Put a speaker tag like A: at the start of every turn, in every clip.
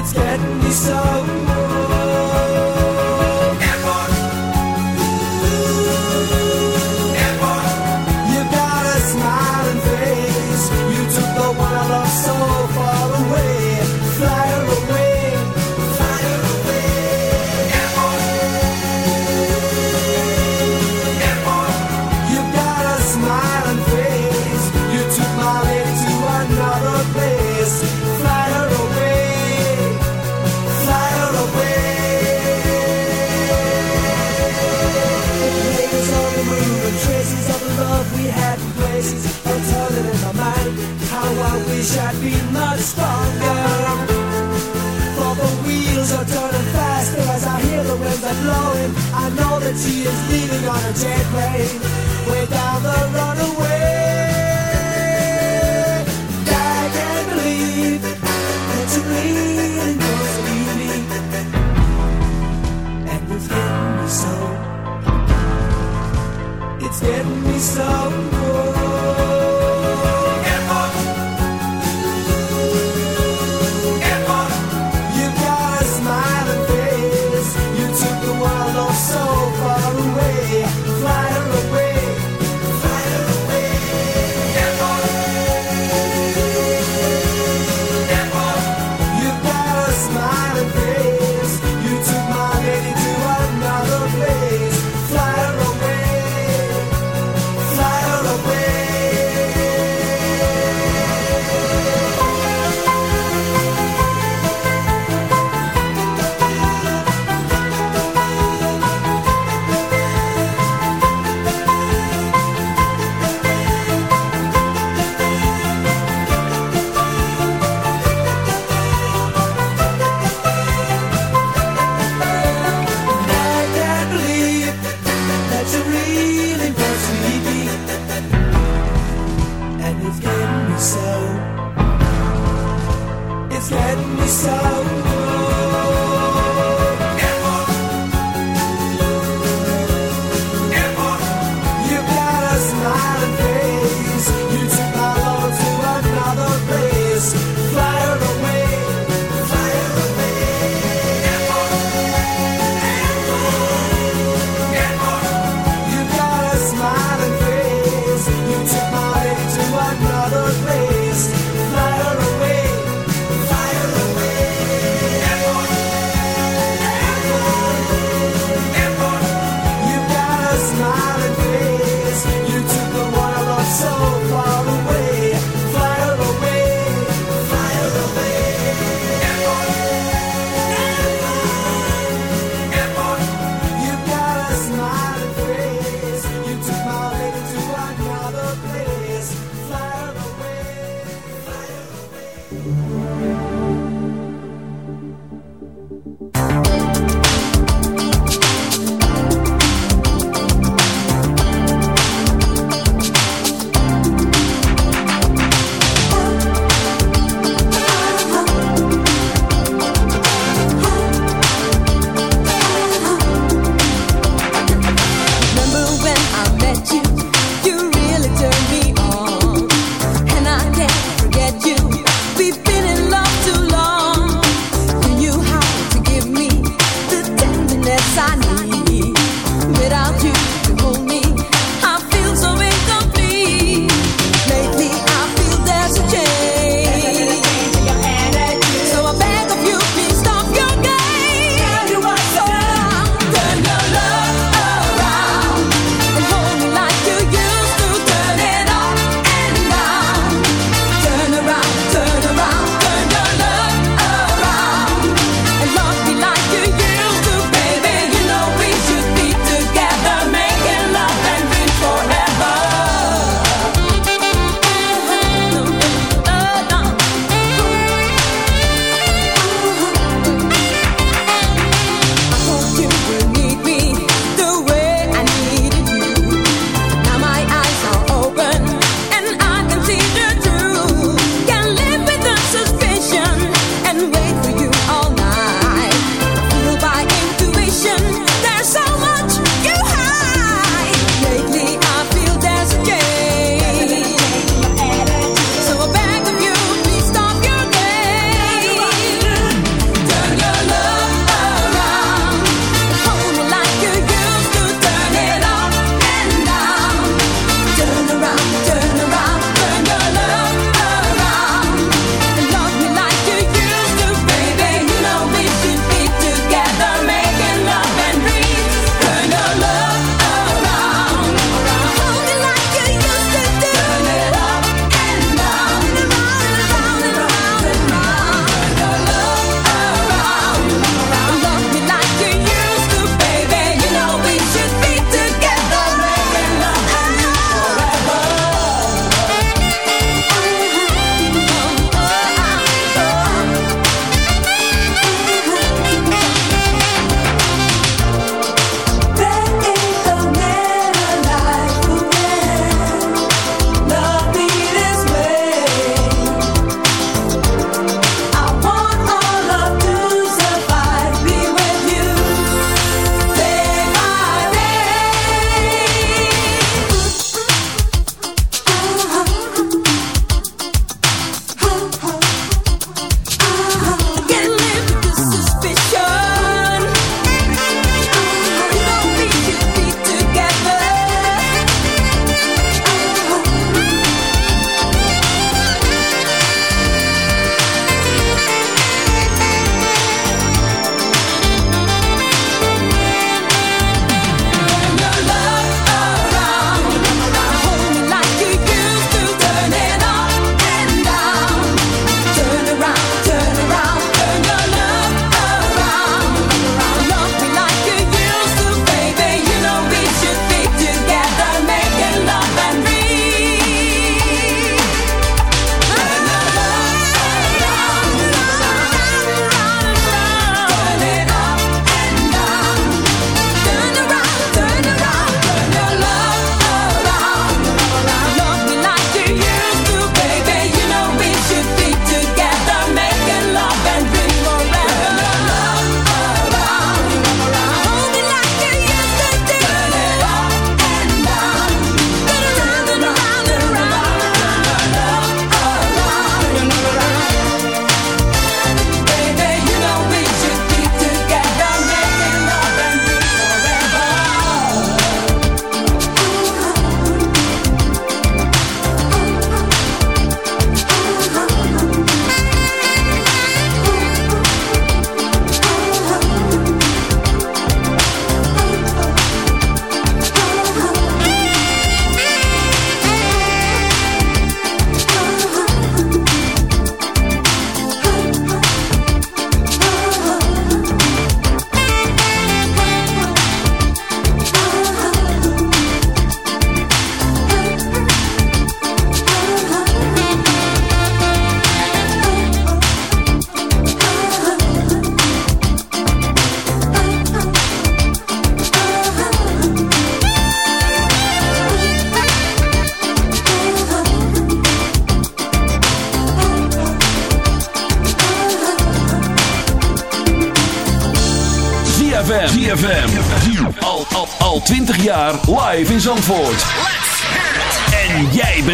A: It's getting me so. she is leaving on a jet plane without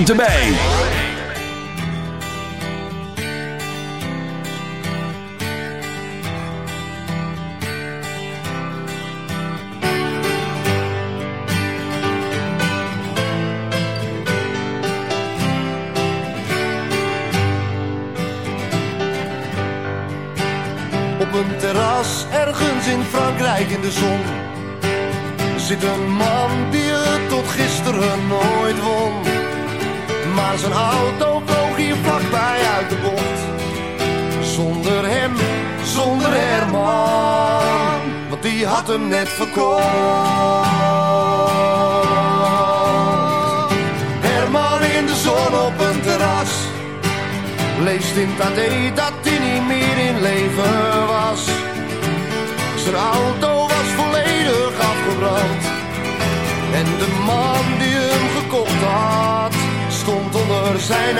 A: To bij.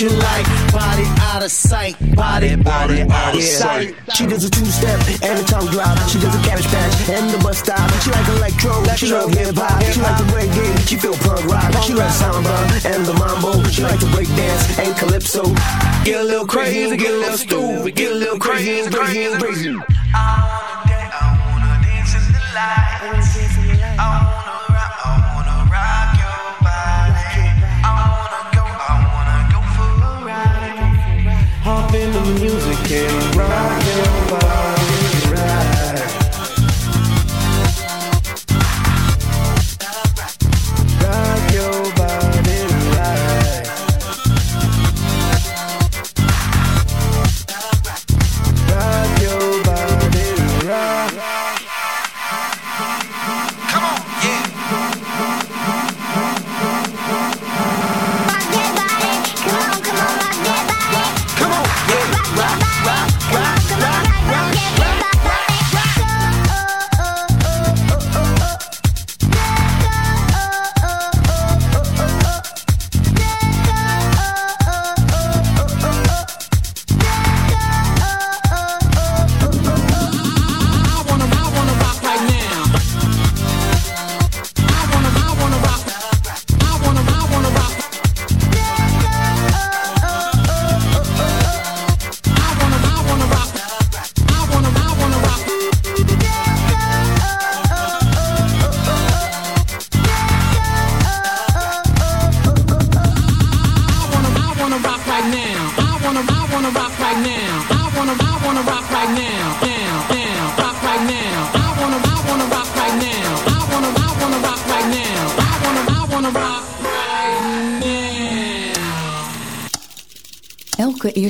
B: you like.
C: Body
D: out of sight, body, body out of sight.
C: She does a two step and a tongue drop. She does a cabbage patch and the bus stop. She like electro, electro she love hip hop. She like the reggae, she feel punk rock. She like samba and the mambo. She like to break dance and calypso. Get a little crazy, get a little stupid, get a little crazy, crazy, crazy.
B: All day
E: I wanna dance in the
F: lights.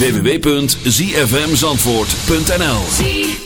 G: www.zfmzandvoort.nl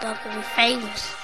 B: Adoro Famous.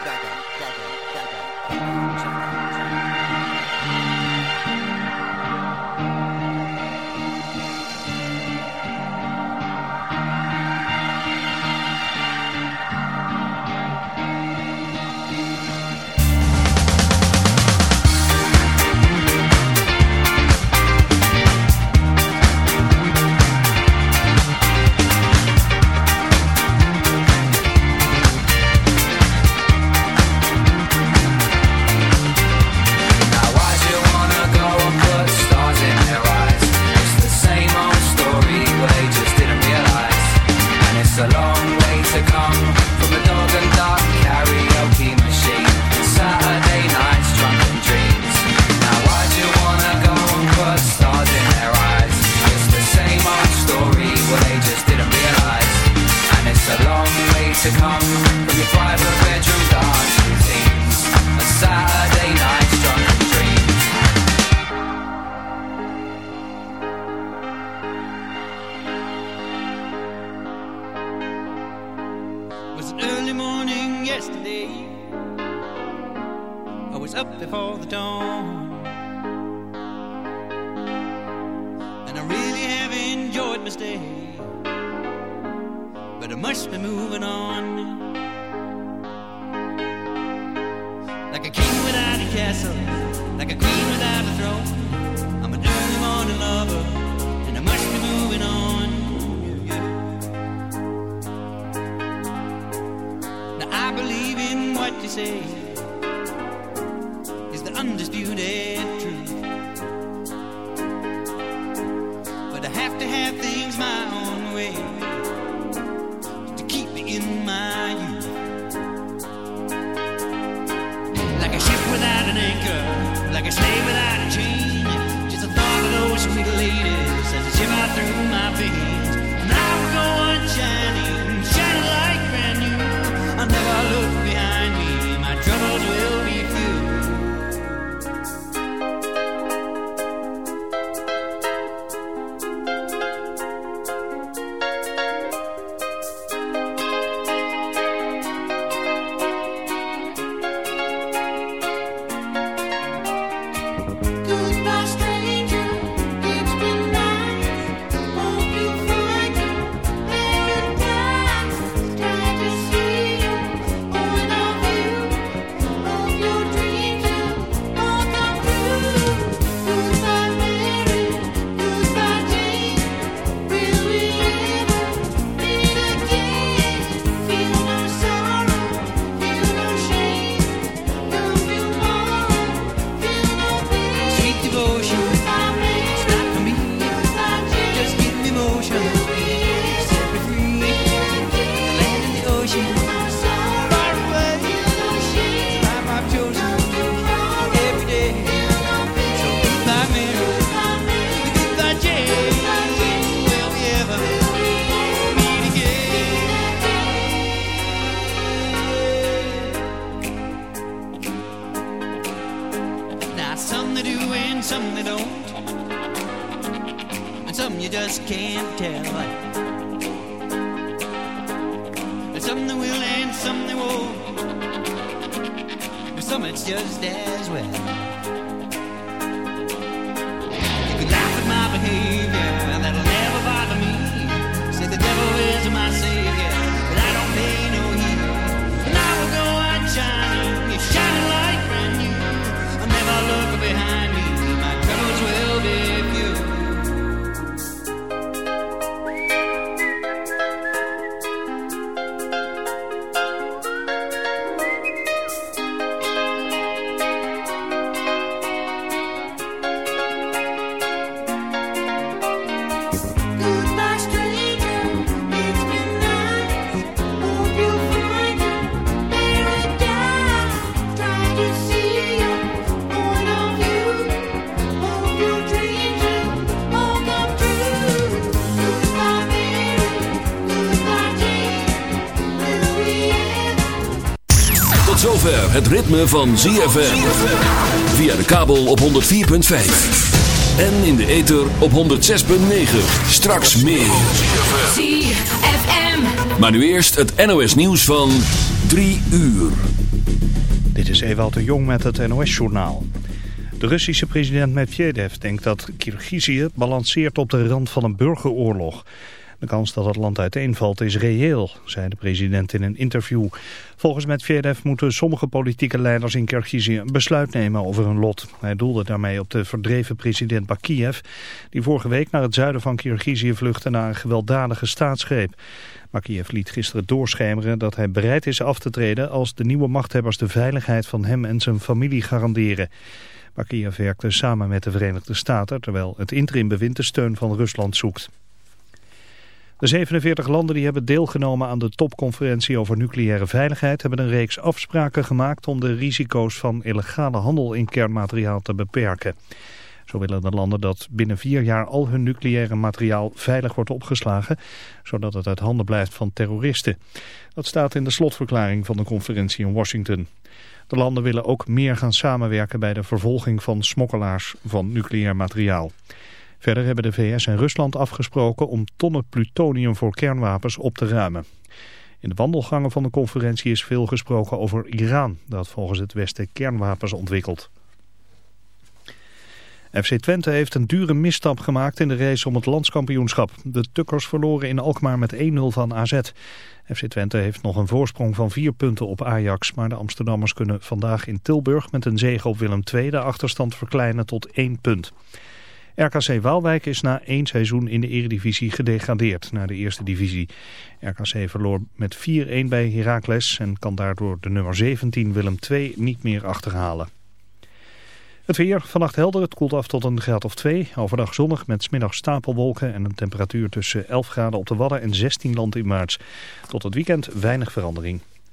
H: And
G: I really have enjoyed my stay. But I must be moving on. Like a king without a castle, like a queen without a throne. I'm an early morning lover, and I must be moving on. Now I believe in what you say is the undisputed Stay with us. Ritme van ZFM. Via de kabel op 104.5. En in de ether op 106.9. Straks meer.
I: ZFM.
G: Maar nu eerst het NOS nieuws van 3 uur.
J: Dit is Ewald de Jong met het NOS-journaal. De Russische president Medvedev denkt dat Kirgizië balanceert op de rand van een burgeroorlog. De kans dat het land uiteenvalt is reëel, zei de president in een interview. Volgens Medvedev moeten sommige politieke leiders in Kirgizië een besluit nemen over hun lot. Hij doelde daarmee op de verdreven president Bakiev, die vorige week naar het zuiden van Kirgizië vluchtte na een gewelddadige staatsgreep. Bakiev liet gisteren doorschemeren dat hij bereid is af te treden als de nieuwe machthebbers de veiligheid van hem en zijn familie garanderen. Bakiev werkte samen met de Verenigde Staten, terwijl het interimbewind de steun van Rusland zoekt. De 47 landen die hebben deelgenomen aan de topconferentie over nucleaire veiligheid hebben een reeks afspraken gemaakt om de risico's van illegale handel in kernmateriaal te beperken. Zo willen de landen dat binnen vier jaar al hun nucleaire materiaal veilig wordt opgeslagen, zodat het uit handen blijft van terroristen. Dat staat in de slotverklaring van de conferentie in Washington. De landen willen ook meer gaan samenwerken bij de vervolging van smokkelaars van nucleair materiaal. Verder hebben de VS en Rusland afgesproken om tonnen plutonium voor kernwapens op te ruimen. In de wandelgangen van de conferentie is veel gesproken over Iran, dat volgens het Westen kernwapens ontwikkelt. FC Twente heeft een dure misstap gemaakt in de race om het landskampioenschap. De Tukkers verloren in Alkmaar met 1-0 van AZ. FC Twente heeft nog een voorsprong van vier punten op Ajax. Maar de Amsterdammers kunnen vandaag in Tilburg met een zege op Willem II de achterstand verkleinen tot één punt. RKC Waalwijk is na één seizoen in de eredivisie gedegradeerd naar de eerste divisie. RKC verloor met 4-1 bij Heracles en kan daardoor de nummer 17 Willem II niet meer achterhalen. Het weer, vannacht helder, het koelt af tot een graad of 2. Overdag zonnig met smiddag stapelwolken en een temperatuur tussen 11 graden op de Wadden en 16 land in maart. Tot het weekend weinig verandering.